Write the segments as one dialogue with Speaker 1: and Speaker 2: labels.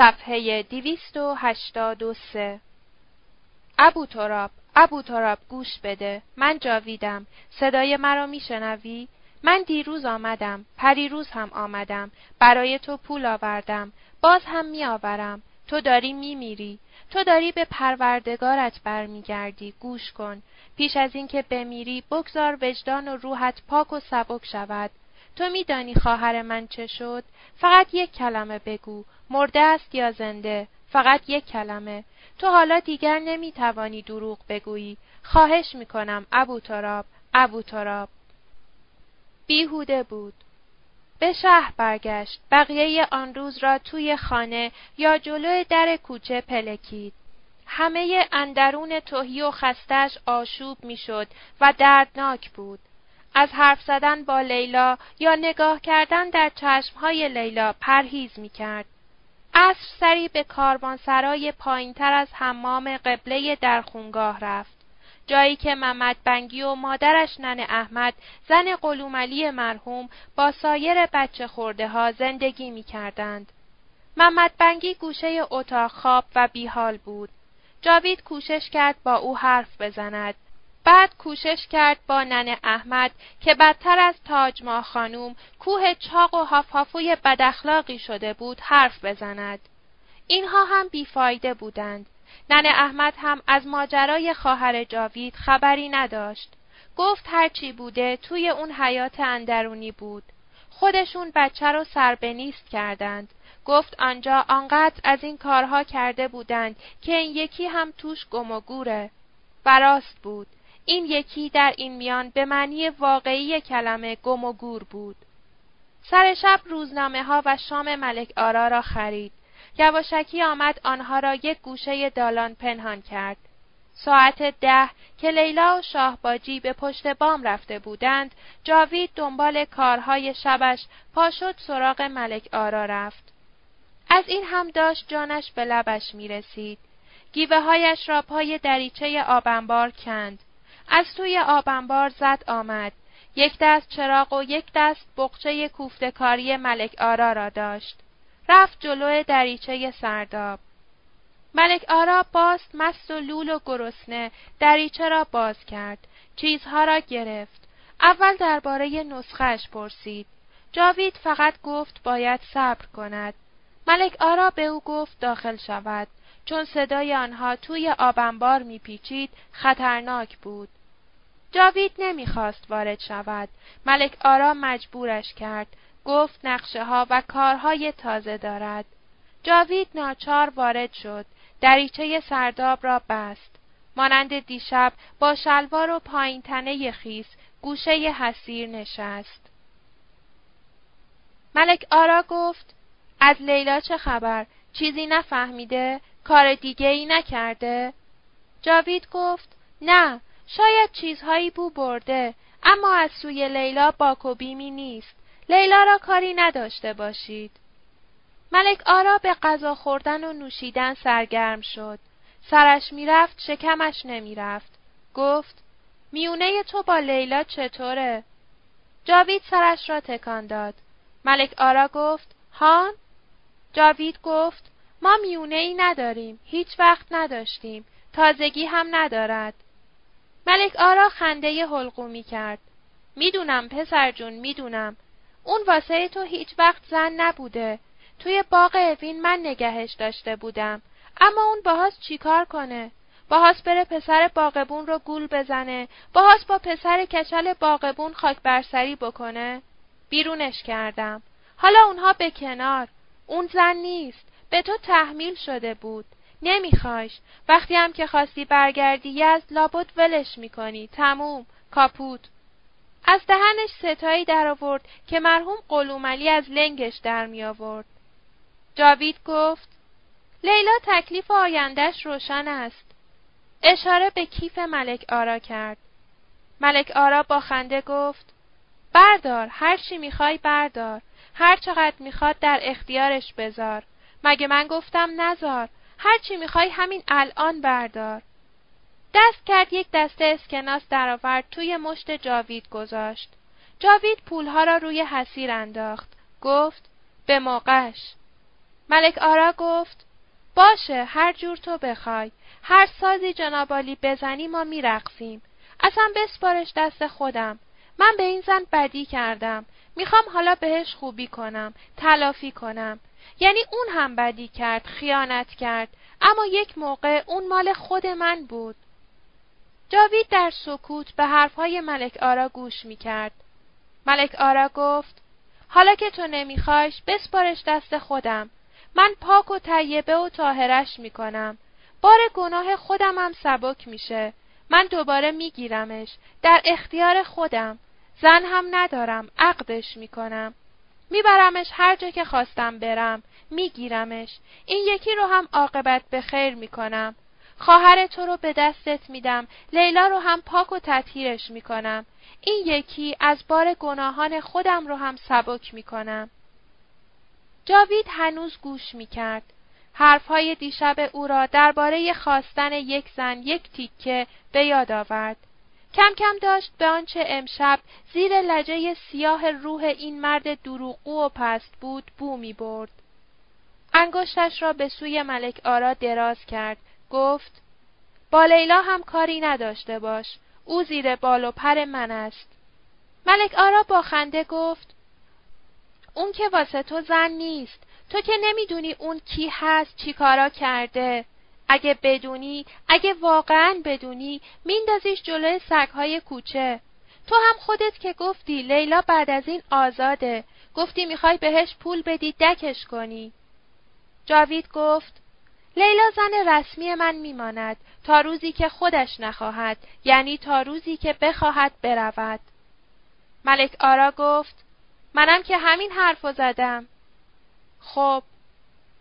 Speaker 1: صفحه 283 ابو تراب ابو تراب گوش بده. من جاویدم. صدای مرا میشنوی؟ من دیروز آمدم. پریروز هم آمدم. برای تو پول آوردم. باز هم میآورم. تو داری میمیری. تو داری به پروردگارت برمیگردی. گوش کن. پیش از اینکه بمیری بگذار وجدان و روحت پاک و سبک شود. تو میدانی خواهر من چه شد؟ فقط یک کلمه بگو. مرده است یا زنده؟ فقط یک کلمه. تو حالا دیگر نمی‌توانی دروغ بگویی. خواهش می‌کنم ابو تراب ابو تراب. بیهوده بود. به شهر برگشت. بقیه آن روز را توی خانه یا جلو در کوچه پلکید. همه اندرون توهی و خستش آشوب می‌شد و دردناک بود. از حرف زدن با لیلا یا نگاه کردن در چشمهای لیلا پرهیز می‌کرد. عصر سری به کاروانسرای پایینتر از حمام قبله در خونگاه رفت جایی که محمد بنگی و مادرش نن احمد زن قلوملی مرحوم با سایر بچه خورده ها زندگی می کردند. محمد بنگی گوشه اتاق خواب و بیحال بود. جاوید کوشش کرد با او حرف بزند. بعد کوشش کرد با نن احمد که بدتر از تاج ما خانوم کوه چاق و هافهافوی بداخلاقی شده بود حرف بزند. اینها هم بیفایده بودند. نن احمد هم از ماجرای خواهر جاوید خبری نداشت. گفت هرچی بوده توی اون حیات اندرونی بود. خودشون بچه رو سربنیست کردند. گفت آنجا آنقدر از این کارها کرده بودند که این یکی هم توش گم و گوره. و بود. این یکی در این میان به معنی واقعی کلمه گم و گور بود. سر شب روزنامه ها و شام ملک آرا را خرید. یواشکی آمد آنها را یک گوشه دالان پنهان کرد. ساعت ده که لیلا و شاهباجی به پشت بام رفته بودند، جاوید دنبال کارهای شبش پاشد سراغ ملک آرا رفت. از این هم داشت جانش به لبش می رسید. گیوه هایش را پای دریچه آبنبار کند. از توی آبنبار زد آمد. یک دست چراغ و یک دست بقچه کوفتکاری ملک آرا را داشت. رفت جلو دریچه سرداب. ملک آرا باست مست و لول و گرسنه دریچه را باز کرد. چیزها را گرفت. اول درباره نسخش پرسید. جاوید فقط گفت باید صبر کند. ملک آرا به او گفت داخل شود. چون صدای آنها توی آبنبار میپیچید خطرناک بود. جاوید نمی‌خواست وارد شود. ملک آرا مجبورش کرد. گفت نقشه ها و کارهای تازه دارد. جاوید ناچار وارد شد. دریچه سرداب را بست. مانند دیشب با شلوار و پایین تنه خیس گوشه حسیر نشست. ملک آرا گفت از لیلا چه خبر؟ چیزی نفهمیده؟ کار دیگه ای نکرده؟ جاوید گفت نه شاید چیزهایی بو برده اما از سوی لیلا باک و بیمی نیست. لیلا را کاری نداشته باشید. ملک آرا به غذا خوردن و نوشیدن سرگرم شد. سرش می‌رفت شکمش نمی‌رفت. گفت میونه تو با لیلا چطوره؟ جاوید سرش را تکان داد. ملک آرا گفت هان؟ جاوید گفت ما میونه ای نداریم. هیچ وقت نداشتیم. تازگی هم ندارد. ملک آرا خنده حلقومی کرد. می‌دونم پسر جون می‌دونم. اون واسه تو هیچ وقت زن نبوده. توی باغ اوین من نگهش داشته بودم. اما اون باهاش چیکار کنه؟ باهاش بره پسر باغبون رو گول بزنه؟ باهاش با پسر کچل باغبون خاک برسری بکنه؟ بیرونش کردم. حالا اونها به کنار. اون زن نیست. به تو تحمیل شده بود. نمیخوایش. وقتی هم که خواستی برگردی یزد لابد ولش می‌کنی. تموم. کاپوت. از دهنش ستایی در آورد که مرحوم قلوملی از لنگش در می آورد. جاوید گفت لیلا تکلیف آیندهش روشن است. اشاره به کیف ملک آرا کرد. ملک آرا با خنده گفت بردار هر چی می‌خوای بردار هر چقدر می‌خواد در اختیارش بذار مگه من گفتم نزار هر چی می‌خوای همین الان بردار دست کرد یک دسته اسکناس درآورد توی مشت جاوید گذاشت. جاوید پولها را روی حسیر انداخت. گفت به موقعش. ملک آرا گفت باشه هر جور تو بخوای هر سازی جنابالی بزنی ما میرقصیم اصلا بسپارش دست خودم من به این زن بدی کردم می‌خوام حالا بهش خوبی کنم تلافی کنم یعنی اون هم بدی کرد خیانت کرد. اما یک موقع اون مال خود من بود. جاوید در سکوت به حرفهای ملک آرا گوش می‌کرد. ملک آرا گفت حالا که تو نمیخوایش بسپارش دست خودم. من پاک و طیبه و طاهرش می‌کنم. بار گناه خودم هم سبک میشه. من دوباره میگیرمش. در اختیار خودم. زن هم ندارم. عقدش می‌کنم. میبرمش هر جا که خواستم برم. میگیرمش. این یکی رو هم عاقبت به خیر می‌کنم. خواهر تو رو به دستت میدم. لیلا رو هم پاک و تطهیرش می‌کنم. این یکی از بار گناهان خودم رو هم سبک می‌کنم. جاوید هنوز گوش می‌کرد. حرفهای دیشب او را درباره خواستن یک زن یک تیکه به یاد آورد. کم کم داشت به آنچه امشب زیر لجه سیاه روح این مرد دروغگو و پست بود بو می برد. انگشتش را به سوی ملک آرا دراز کرد. گفت با لیلا هم کاری نداشته باش. او زیر بال و پر من است. ملک آرا با خنده گفت اون که واسه تو زن نیست. تو که نمی‌دونی اون کی هست چی کارا کرده. اگه بدونی اگه واقعا بدونی میندازیش جلوی سگهای کوچه. تو هم خودت که گفتی لیلا بعد از این آزاده گفتی می‌خوای بهش پول بدی دکش کنی. جاوید گفت لیلا زن رسمی من میماند تا روزی که خودش نخواهد یعنی تا روزی که بخواهد برود. ملک آرا گفت منم که همین حرفو زدم. خب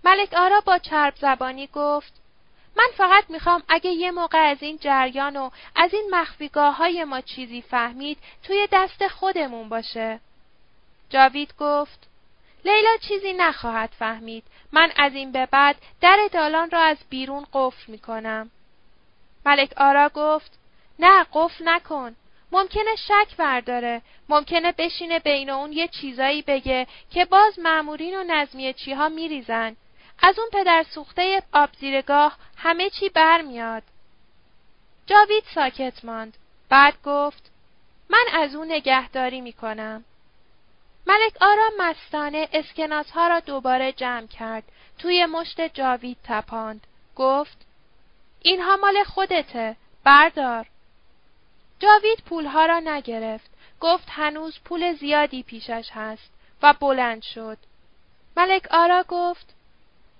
Speaker 1: ملک آرا با چرب زبانی گفت من فقط می‌خوام اگه یه موقع از این جریان و از این مخفیگاه های ما چیزی فهمید توی دست خودمون باشه. جاوید گفت لیلا چیزی نخواهد فهمید. من از این به بعد در دالان را از بیرون قفل می‌کنم. ملک آرا گفت نه قفل نکن. ممکنه شک برداره. ممکنه بشینه بین اون یه چیزایی بگه که باز معمورین و نظمیه چیها میریزن. از اون پدر سوخته آبزیرگاه همه چی برمیاد. جاوید ساکت ماند. بعد گفت من از اون نگهداری می‌کنم. ملک آرام مستانه اسکناس ها را دوباره جمع کرد. توی مشت جاوید تپاند. گفت اینها مال خودته. بردار. جاوید پولها را نگرفت. گفت هنوز پول زیادی پیشش هست و بلند شد. ملک آرا گفت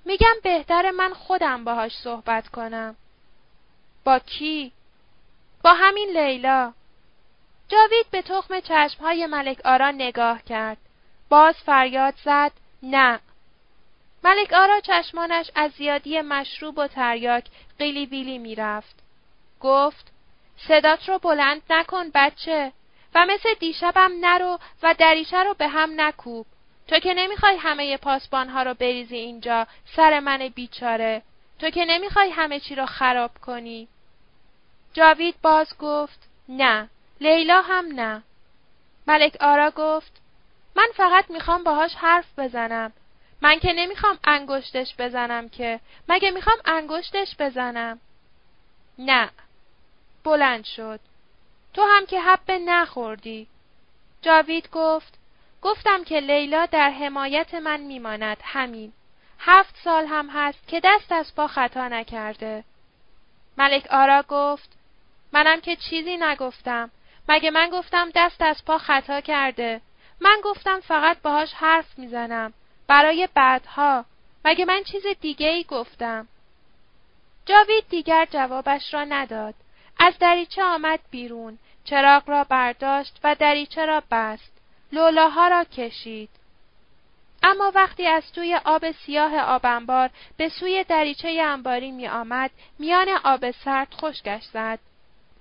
Speaker 1: میگم بهتر من خودم باهاش صحبت کنم. با کی؟ با همین لیلا. جاوید به تخم چشمهای ملک آرا نگاه کرد. باز فریاد زد نه. ملک آرا چشمانش از زیادی مشروب و تریاک قیلی بیلی می‌رفت. گفت صدات رو بلند نکن بچه و مثل دیشبم نرو و دریچه رو به هم نکوب. تو که نمی‌خوای همه پاسبانها رو بریزی اینجا سر من بیچاره. تو که نمی‌خوای همه چی رو خراب کنی. جاوید باز گفت نه. لیلا هم نه. ملک آرا گفت من فقط می‌خوام باهاش حرف بزنم. من که نمی‌خوام انگشتش بزنم که. مگه می‌خوام انگشتش بزنم؟ نه. بلند شد. تو هم که حب نخوردی. جاوید گفت گفتم که لیلا در حمایت من میماند همین. هفت سال هم هست که دست از پا خطا نکرده. ملک آرا گفت منم که چیزی نگفتم. مگه من گفتم دست از پا خطا کرده. من گفتم فقط باهاش حرف می‌زنم. برای بعدها. مگه من چیز دیگه ای گفتم. جاوید دیگر جوابش را نداد. از دریچه آمد بیرون. چراغ را برداشت و دریچه را بست. لولاها را کشید. اما وقتی از توی آب سیاه آبنبار به سوی دریچه انباری می آمد، میان آب سرد خشکش زد.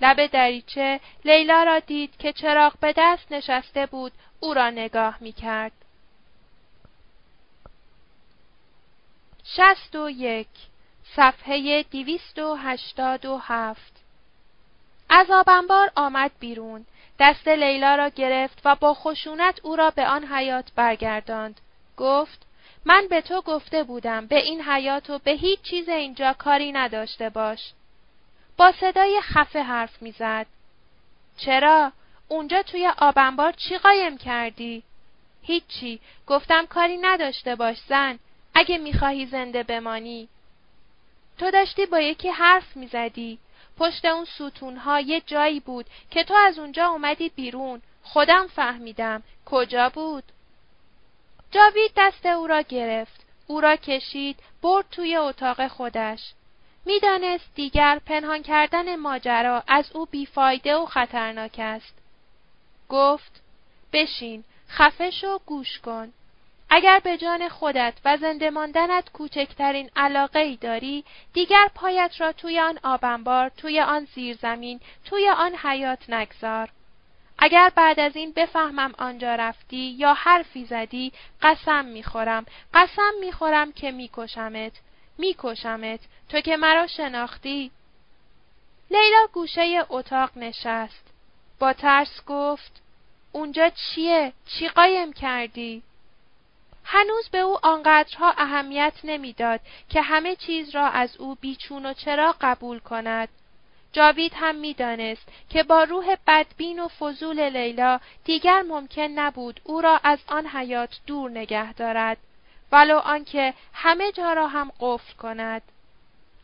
Speaker 1: لب دریچه لیلا را دید که چراغ به دست نشسته بود او را نگاه می کرد. شست و یک صفحه دیویست و هشتاد و هفت از آبنبار آمد بیرون دست لیلا را گرفت و با خشونت او را به آن حیات برگرداند. گفت من به تو گفته بودم به این حیات و به هیچ چیز اینجا کاری نداشته باش. با صدای خفه حرف می‌زد. چرا؟ اونجا توی آبنبار چی قایم کردی؟ هیچی. گفتم کاری نداشته باش زن. اگه می‌خواهی زنده بمانی. تو داشتی با یکی حرف می‌زدی. پشت اون ستونها یه جایی بود که تو از اونجا اومدی بیرون. خودم فهمیدم. کجا بود؟ جاوید دست او را گرفت. او را کشید، برد توی اتاق خودش. می‌دانست دیگر پنهان کردن ماجرا از او بیفایده و خطرناک است. گفت بشین خفه شو گوش کن. اگر به جان خودت و زنده ماندنت کوچکترین علاقه ای داری، دیگر پایت را توی آن آبنبار، توی آن زیرزمین، توی آن حیات نگذار. اگر بعد از این بفهمم آنجا رفتی یا حرفی زدی قسم می‌خورم قسم می‌خورم که میکشمت. میکشمت. تو که مرا شناختی؟ لیلا گوشه اتاق نشست. با ترس گفت اونجا چیه؟ چی قایم کردی؟ هنوز به او آنقدرها اهمیت نمی‌داد که همه چیز را از او بیچون و چرا قبول کند. جاوید هم می‌دانست که با روح بدبین و فضول لیلا دیگر ممکن نبود او را از آن حیات دور نگه دارد ولو آنکه همه جا را هم قفل کند.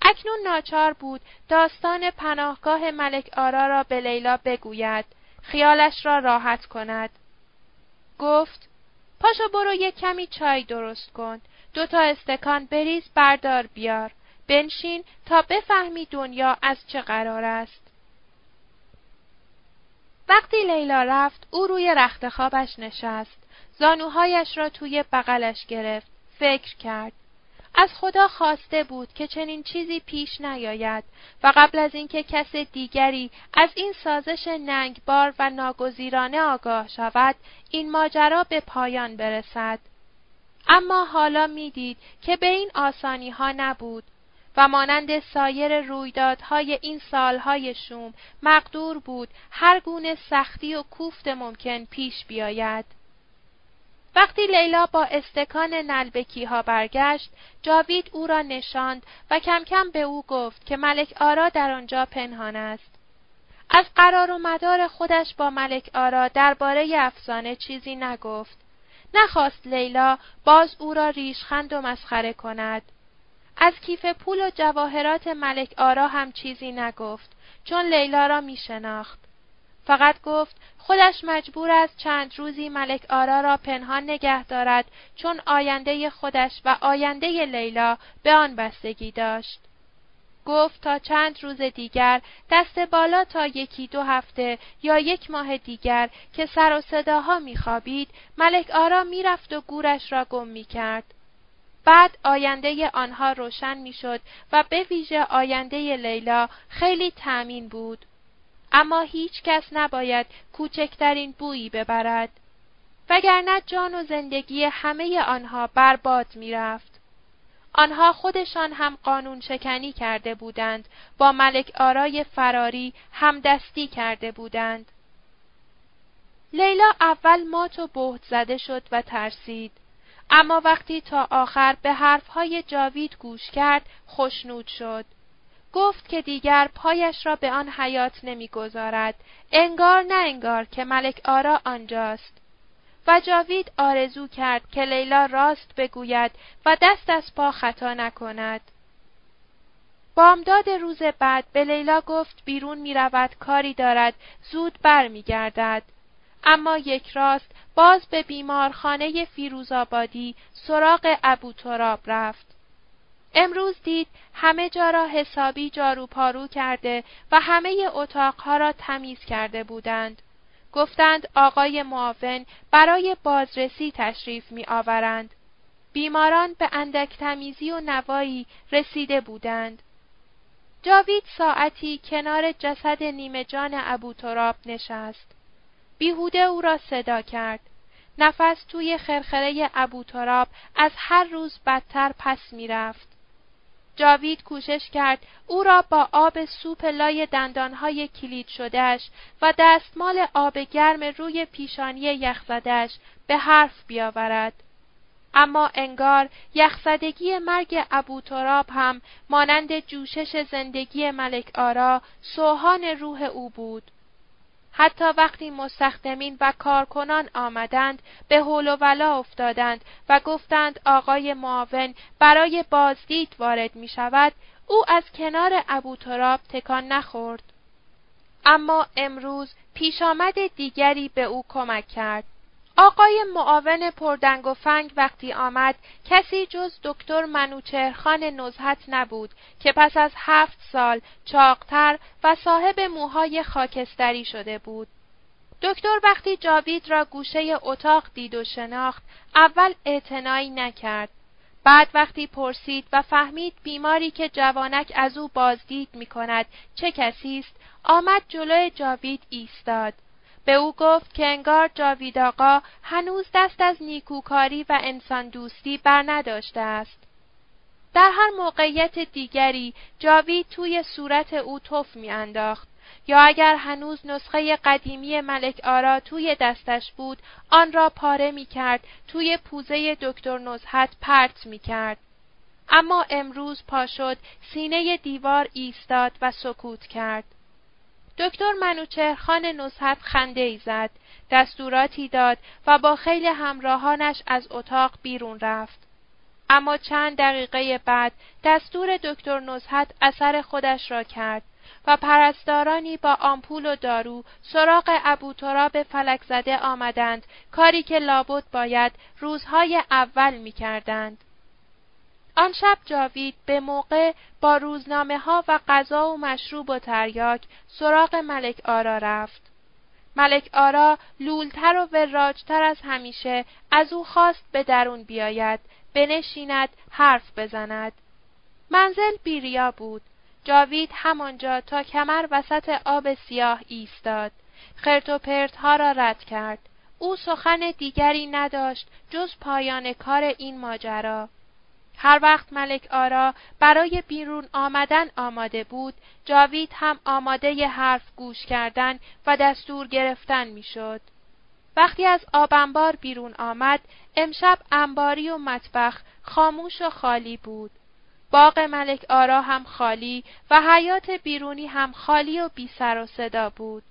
Speaker 1: اکنون ناچار بود داستان پناهگاه ملک آرا را به لیلا بگوید خیالش را راحت کند. گفت پاشو برو یک کمی چای درست کن دو تا استکان بریز بردار بیار بنشین تا بفهمی دنیا از چه قرار است. وقتی لیلا رفت او روی رخت خوابش نشست. زانوهایش را توی بغلش گرفت. فکر کرد. از خدا خواسته بود که چنین چیزی پیش نیاید و قبل از اینکه کس دیگری از این سازش ننگبار و ناگزیرانه آگاه شود این ماجرا به پایان برسد اما حالا می‌دید که به این آسانی ها نبود و مانند سایر رویدادهای این سالهای شوم مقدور بود هر گونه سختی و کوفت ممکن پیش بیاید. وقتی لیلا با استکان نلبکی ها برگشت، جاوید او را نشاند و کم کم به او گفت که ملک آرا در آنجا پنهان است. از قرار و مدار خودش با ملک آرا درباره افسانه چیزی نگفت. نخواست لیلا باز او را ریشخند و مسخره کند. از کیف پول و جواهرات ملک آرا هم چیزی نگفت چون لیلا را می شناخت. فقط گفت خودش مجبور است چند روزی ملک آرا را پنهان نگه دارد چون آینده خودش و آینده لیلا به آن بستگی داشت. گفت تا چند روز دیگر دست بالا تا یکی دو هفته یا یک ماه دیگر که سر و صداها میخوابید ملک آرا می‌رفت و گورش را گم می‌کرد. بعد آینده آنها روشن می‌شد و به ویژه آینده لیلا خیلی تأمین بود. اما هیچ کس نباید کوچکترین بویی ببرد. وگرنه جان و زندگی همه آنها برباد می‌رفت. آنها خودشان هم قانون شکنی کرده بودند، با ملک آرای فراری همدستی کرده بودند. لیلا اول مات و بهت زده شد و ترسید. اما وقتی تا آخر به حرفهای جاوید گوش کرد خوشنود شد. گفت که دیگر پایش را به آن حیات نمی‌گذارد انگار نه انگار که ملک آرا آنجاست و جاوید آرزو کرد که لیلا راست بگوید و دست از پا خطا نکند بامداد روز بعد به لیلا گفت بیرون می رود کاری دارد زود بر می گردد. اما یک راست باز به بیمارخانه فیروزآبادی سراغ ابو تراب رفت. امروز دید همه جا را حسابی جارو پارو کرده و همه اتاقها را تمیز کرده بودند. گفتند آقای معاون برای بازرسی تشریف می آورند. بیماران به اندک تمیزی و نوایی رسیده بودند. جاوید ساعتی کنار جسد نیمه جان ابو تراب نشست. بیهوده او را صدا کرد. نفس توی خرخره ابو تراب از هر روز بدتر پس می‌رفت. جاوید کوشش کرد او را با آب سوپ لای دندانهای کلید شدهش و دستمال آب گرم روی پیشانی یخزدش به حرف بیاورد. اما انگار یخزدگی مرگ ابو تراب هم مانند جوشش زندگی ملک آرا سوهان روح او بود. حتی وقتی مستخدمین و کارکنان آمدند به حول و ولا افتادند و گفتند آقای معاون برای بازدید وارد می شود او از کنار ابو تراب تکان نخورد. اما امروز پیشامد دیگری به او کمک کرد. آقای معاون پردنگ و فنگ وقتی آمد کسی جز دکتر منوچهرخان نزهت نبود که پس از هفت سال چاقتر و صاحب موهای خاکستری شده بود. دکتر وقتی جاوید را گوشه اتاق دید و شناخت اول اعتنایی نکرد بعد وقتی پرسید و فهمید بیماری که جوانک از او بازدید می کند چه کسی است آمد جلوی جاوید ایستاد به او گفت که انگار جاوید آقا هنوز دست از نیکوکاری و انسان دوستی بر نداشته است. در هر موقعیت دیگری جاوید توی صورت او تف میانداخت یا اگر هنوز نسخه قدیمی ملک آرا توی دستش بود آن را پاره می کرد توی پوزه دکتر نزهت پرت می کرد. اما امروز پا شد سینه دیوار ایستاد و سکوت کرد. دکتر منوچهرخان نصحت خنده ای زد، دستوراتی داد و با خیلی همراهانش از اتاق بیرون رفت. اما چند دقیقه بعد دستور دکتر نزهت اثر خودش را کرد و پرستارانی با آمپول و دارو سراغ ابو تراب فلک زده آمدند کاری که لابد باید روزهای اول می کردند. آن شب جاوید به موقع با روزنامه ها و غذا و مشروب و تریاک سراغ ملک آرا رفت. ملک آرا لولتر و وراجتر از همیشه از او خواست به درون بیاید، بنشیند، حرف بزند. منزل بیریا بود. جاوید همانجا تا کمر وسط آب سیاه ایستاد. خرت و پرت ها را رد کرد. او سخن دیگری نداشت جز پایان کار این ماجرا. هر وقت ملک آرا برای بیرون آمدن آماده بود، جاوید هم آماده ی حرف گوش کردن و دستور گرفتن می‌شد. وقتی از آب انبار بیرون آمد، امشب انباری و مطبخ خاموش و خالی بود. باغ ملک آرا هم خالی و حیات بیرونی هم خالی و بی سر و صدا بود.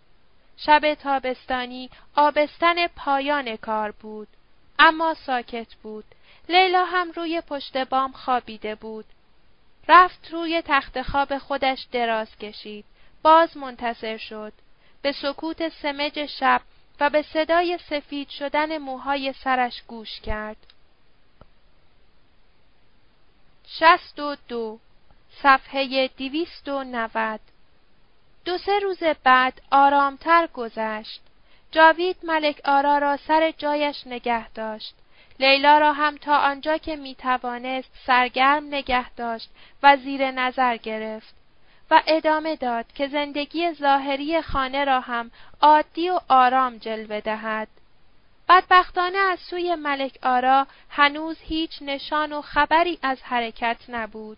Speaker 1: شب تابستانی آبستن پایان کار بود. اما ساکت بود. لیلا هم روی پشت بام خوابیده بود. رفت روی تخت خواب خودش دراز کشید. باز منتصر شد. به سکوت سمج شب و به صدای سفید شدن موهای سرش گوش کرد. شست و دو صفحه دیویست و نود دو سه روز بعد آرامتر گذشت. جاوید ملک آرا را سر جایش نگه داشت. لیلا را هم تا آنجا که می توانست سرگرم نگه داشت و زیر نظر گرفت و ادامه داد که زندگی ظاهری خانه را هم عادی و آرام جلوه دهد. بدبختانه از سوی ملک آرا هنوز هیچ نشان و خبری از حرکت نبود.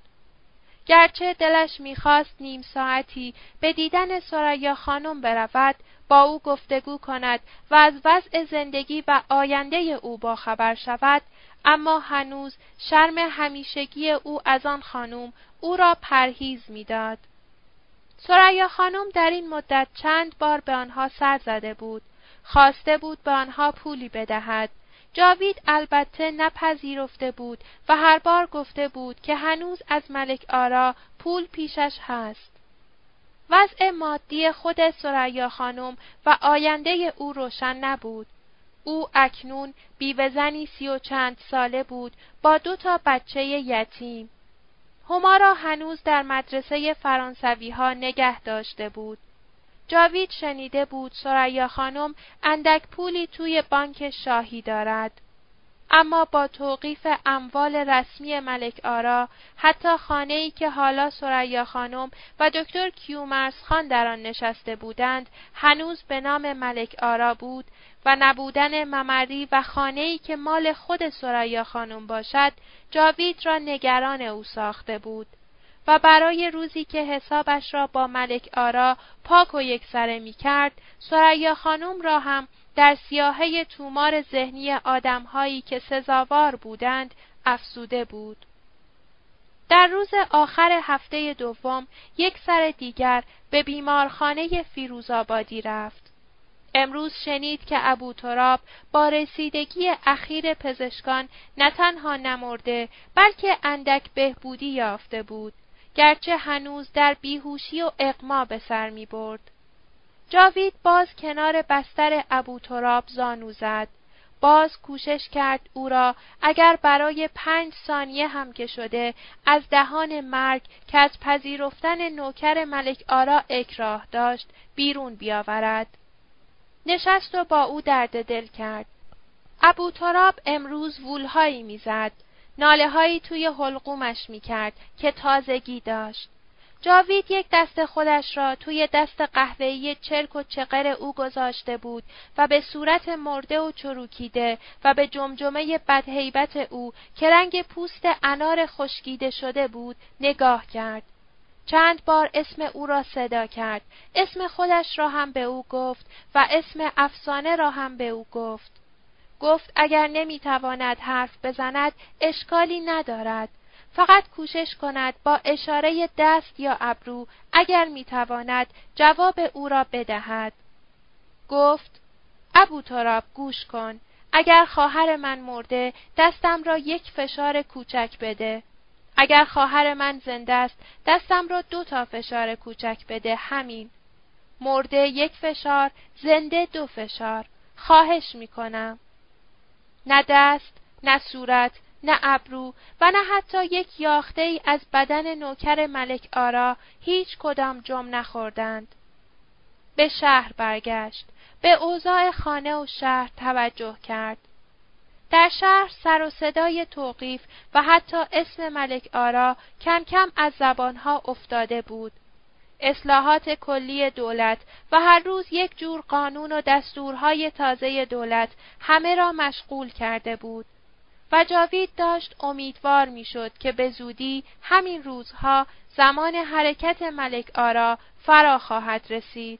Speaker 1: گرچه دلش می‌خواست نیم ساعتی به دیدن سریا خانم برود با او گفتگو کند و از وضع زندگی و آینده او با خبر شود اما هنوز شرم همیشگی او از آن خانم او را پرهیز می‌داد. سریا خانم در این مدت چند بار به آنها سر زده بود. خواسته بود به آنها پولی بدهد. جاوید البته نپذیرفته بود و هر بار گفته بود که هنوز از ملک آرا پول پیشش هست. وضع مادی خود سریا خانم و آینده او روشن نبود. او اکنون بیوهزنی سی و چند ساله بود با دو تا بچه یتیم. هما را هنوز در مدرسه فرانسوی ها نگه داشته بود. جاوید شنیده بود سریا خانم اندک پولی توی بانک شاهی دارد. اما با توقیف اموال رسمی ملک آرا حتی خانه‌ای که حالا سریا خانم و دکتر کیومرس خان در آن نشسته بودند هنوز به نام ملک آرا بود و نبودن ممری و خانه‌ای که مال خود سریا خانم باشد جاوید را نگران او ساخته بود و برای روزی که حسابش را با ملک آرا پاک و یکسره می کرد سریا خانم را هم در سیاهه تومار ذهنی آدمهایی که سزاوار بودند افسوده بود. در روز آخر هفته دوم یک سر دیگر به بیمارخانه فیروزآبادی رفت. امروز شنید که ابو تراب با رسیدگی اخیر پزشکان نه تنها نمرده بلکه اندک بهبودی یافته بود گرچه هنوز در بیهوشی و اقما به سر می برد. جاوید باز کنار بستر ابو تراب زانو زد. باز کوشش کرد او را اگر برای پنج ثانیه هم که شده از دهان مرگ که از پذیرفتن نوکر ملک آرا اکراه داشت بیرون بیاورد. نشست و با او درد دل کرد. ابو تراب امروز وولهایی می‌زد. ناله هایی توی حلقومش می‌کرد که تازگی داشت. جاوید یک دست خودش را توی دست قهوه‌ای چرک و چقر او گذاشته بود و به صورت مرده و چروکیده و به جمجمه بدهیبت او که رنگ پوست انار خشکیده شده بود نگاه کرد. چند بار اسم او را صدا کرد. اسم خودش را هم به او گفت و اسم افسانه را هم به او گفت. گفت اگر نمی‌تواند حرف بزند اشکالی ندارد. فقط کوشش کند با اشاره دست یا ابرو اگر می‌تواند جواب او را بدهد. گفت ابو تراب گوش کن. اگر خواهر من مرده دستم را یک فشار کوچک بده. اگر خواهر من زنده است دستم را دو تا فشار کوچک بده همین. مرده یک فشار زنده دو فشار. خواهش می‌کنم. نه دست، نه صورت، نه ابرو و نه حتی یک یاخته ای از بدن نوکر ملک آرا هیچ کدام جم نخوردند. به شهر برگشت. به اوضاع خانه و شهر توجه کرد. در شهر سر و صدای توقیف و حتی اسم ملک آرا کم کم از زبانها افتاده بود. اصلاحات کلی دولت و هر روز یک جور قانون و دستورهای تازه دولت همه را مشغول کرده بود. و جاوید داشت امیدوار می‌شد که به زودی همین روزها زمان حرکت ملک آرا فرا خواهد رسید.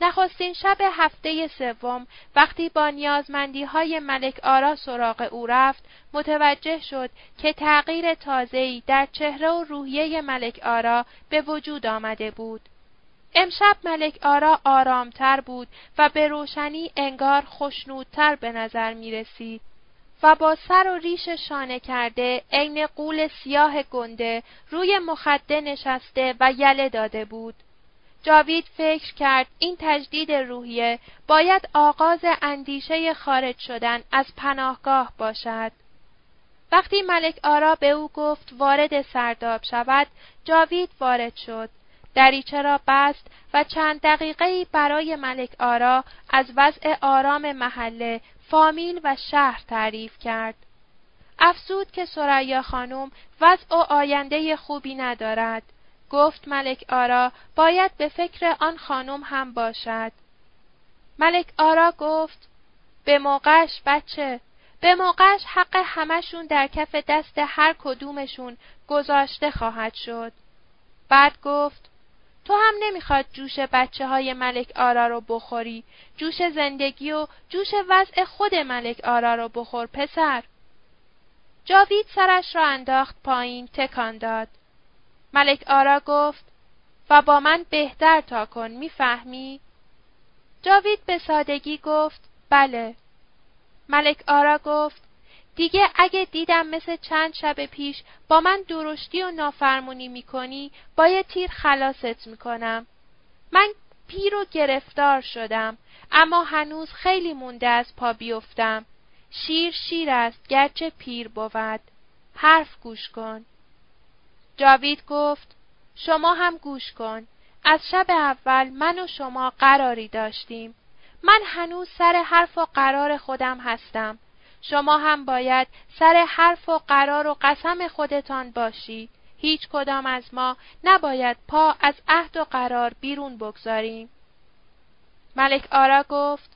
Speaker 1: نخستین شب هفته سوم وقتی با نیازمندی های ملک آرا سراغ او رفت متوجه شد که تغییر تازه‌ای در چهره و روحیه ملک آرا به وجود آمده بود. امشب ملک آرا آرامتر بود و به روشنی انگار خشنودتر به نظر می رسید. و با سر و ریش شانه کرده عین قول سیاه گنده روی مخده نشسته و یله داده بود. جاوید فکر کرد این تجدید روحیه باید آغاز اندیشه خارج شدن از پناهگاه باشد. وقتی ملک آرا به او گفت وارد سرداب شود، جاوید وارد شد. دریچه را بست و چند دقیقه برای ملک آرا از وضع آرام محله فامیل و شهر تعریف کرد. افزود که سریا خانم وضع و آینده خوبی ندارد. گفت ملک آرا باید به فکر آن خانم هم باشد. ملک آرا گفت به موقعش بچه به موقعش حق همشون در کف دست هر کدومشون گذاشته خواهد شد. بعد گفت تو هم نمی‌خواد جوش بچه های ملک آرا رو بخوری. جوش زندگی و جوش وضع خود ملک آرا رو بخور پسر. جاوید سرش را انداخت پایین تکان داد. ملک آرا گفت و با من بهتر تا کن می‌فهمی؟ جاوید به سادگی گفت بله. ملک آرا گفت دیگه اگه دیدم مثل چند شب پیش با من درشتی و نافرمونی می‌کنی با یه تیر خلاصت می‌کنم. من پیر و گرفتار شدم اما هنوز خیلی مونده از پا بیفتم. شیر شیر است گرچه پیر بود. حرف گوش کن. جاوید گفت شما هم گوش کن. از شب اول من و شما قراری داشتیم. من هنوز سر حرف و قرار خودم هستم. شما هم باید سر حرف و قرار و قسم خودتان باشید. هیچ کدام از ما نباید پا از عهد و قرار بیرون بگذاریم. ملک آرا گفت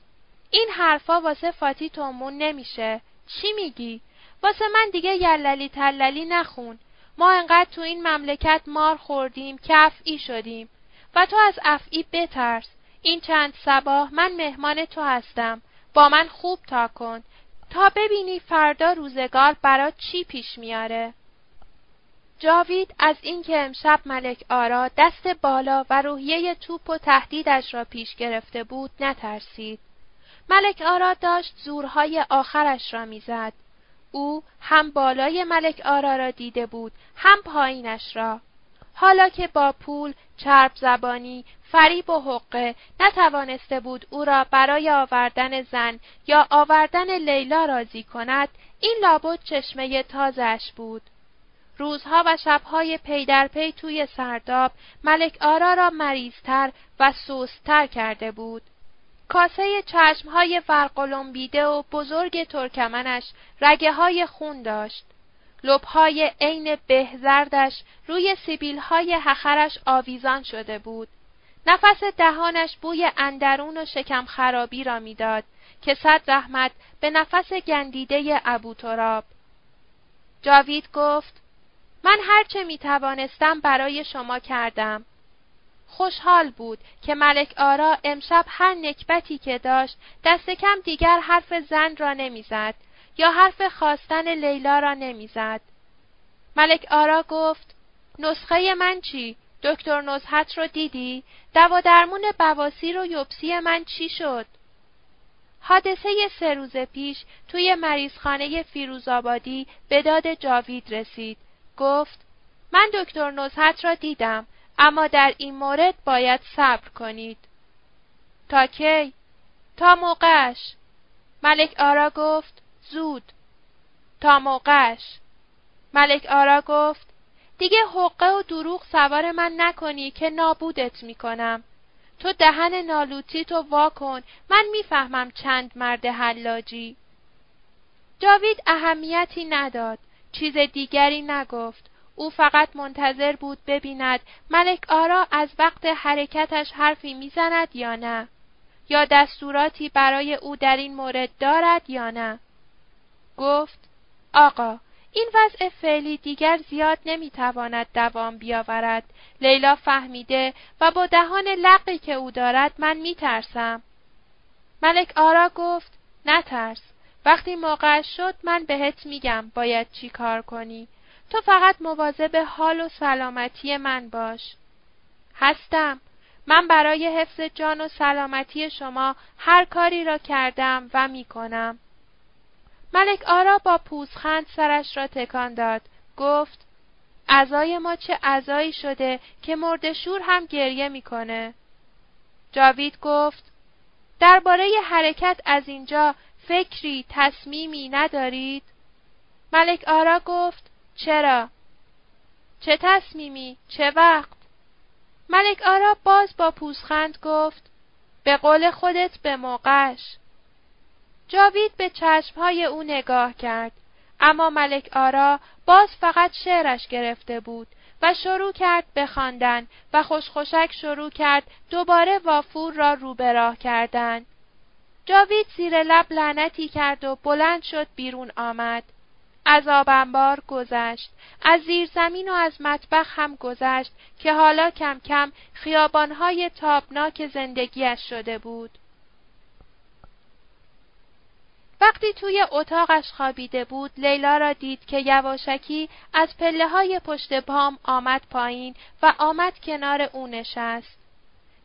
Speaker 1: این حرفا واسه فاتی تومون نمیشه. چی میگی؟ واسه من دیگه یللی تللی نخون. ما انقدر تو این مملکت مار خوردیم که افعی شدیم و تو از افعی بترس. این چند سباه من مهمان تو هستم با من خوب تا کن تا ببینی فردا روزگار برات چی پیش میاره جاوید از اینکه امشب ملک آرا دست بالا و روحیه توپ و تهدیدش را پیش گرفته بود نترسید. ملک آرا داشت زورهای آخرش را می‌زد. او هم بالای ملک آرا را دیده بود هم پایینش را. حالا که با پول، چرب زبانی، فریب و حقه نتوانسته بود او را برای آوردن زن یا آوردن لیلا راضی کند، این لابد چشمه تازش بود. روزها و شبهای پی در پی توی سرداب ملک آرا را مریضتر و سوستتر کرده بود. کاسه چشمهای فرقلمبیده و بزرگ ترکمنش رگه های خون داشت. لبهای عین بهزردش روی سیبیلهای هخرش آویزان شده بود. نفس دهانش بوی اندرون و شکم خرابی را می‌داد که صد رحمت به نفس گندیده ابو تراب. جاوید گفت من هرچه می توانستم برای شما کردم. خوشحال بود که ملک آرا امشب هر نکبتی که داشت دست کم دیگر حرف زن را نمی‌زد یا حرف خواستن لیلا را نمی‌زد. ملک آرا گفت نسخه من چی؟ دکتر نزحت رو دیدی؟ دوا درمون بواسیر و یوبسی من چی شد؟ حادثه سه روز پیش توی مریضخانه فیروزآبادی به داد جاوید رسید گفت من دکتر نزهت را دیدم اما در این مورد باید صبر کنید. تا کی؟ تا موقعش. ملک آرا گفت زود. تا موقعش. ملک آرا گفت دیگه حقه و دروغ سوار من نکنی که نابودت می‌کنم. تو دهن نالوتی تو وا کن من می‌فهمم چند مرد حلاجی. جاوید اهمیتی نداد. چیز دیگری نگفت. او فقط منتظر بود ببیند ملک آرا از وقت حرکتش حرفی می‌زند یا نه یا دستوراتی برای او در این مورد دارد یا نه گفت آقا این وضع فعلی دیگر زیاد نمی‌تواند دوام بیاورد لیلا فهمیده و با دهان لقی که او دارد من میترسم ملک آرا گفت نترس وقتی موقع شد من بهت میگم باید چی کار کنی. تو فقط مواظب حال و سلامتی من باش. هستم. من برای حفظ جان و سلامتی شما هر کاری را کردم و می‌کنم. ملک آرا با پوزخند سرش را تکان داد. گفت ازای ما چه ازایی شده که مردشور هم گریه می‌کنه. جاوید گفت درباره حرکت از اینجا فکری تصمیمی ندارید؟ ملک آرا گفت چرا؟ چه تصمیمی؟ چه وقت؟ ملک آرا باز با پوزخند گفت به قول خودت به موقعش. جاوید به چشمهای او نگاه کرد اما ملک آرا باز فقط شعرش گرفته بود و شروع کرد به خواندن و خوشخوشک شروع کرد دوباره وافور را رو به راه کردن. جاوید زیر لب لعنتی کرد و بلند شد بیرون آمد. از آبنبار گذشت. از زیر زمین و از مطبخ هم گذشت که حالا کم کم خیابانهای تابناک زندگیش شده بود. وقتی توی اتاقش خوابیده بود لیلا را دید که یواشکی از پله های پشت پام آمد پایین و آمد کنار او نشست.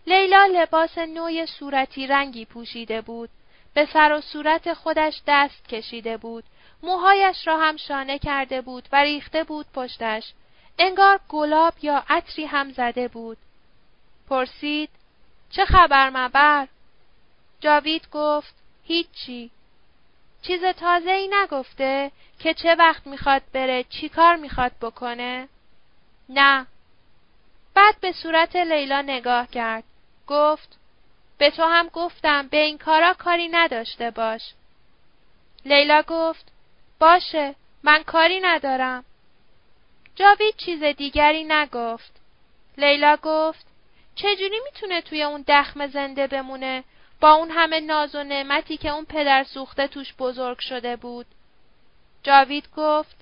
Speaker 1: لیلا لباس نوی صورتی رنگی پوشیده بود. به سر و صورت خودش دست کشیده بود. موهایش را هم شانه کرده بود و ریخته بود پشتش. انگار گلاب یا عطری هم زده بود. پرسید چه خبر مبر؟ جاوید گفت هیچی. چیز تازه ای نگفته که چه وقت می‌خواد بره چی کار می‌خواد بکنه؟ نه. بعد به صورت لیلا نگاه کرد. گفت به تو هم گفتم به این کارا کاری نداشته باش. لیلا گفت باشه من کاری ندارم. جاوید چیز دیگری نگفت. لیلا گفت چجوری می‌تونه توی اون دخم زنده بمونه با اون همه ناز و نعمتی که اون پدر سوخته توش بزرگ شده بود. جاوید گفت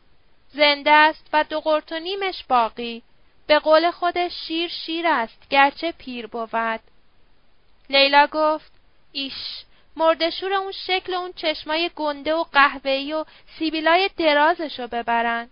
Speaker 1: زنده است و دو قرت و نیمش باقی. به قول خودش شیر شیر است گرچه پیر بود. لیلا گفت ایش مردشور اون شکل اون چشمای گنده و قهوه‌ای و سیبیلای درازشو ببرن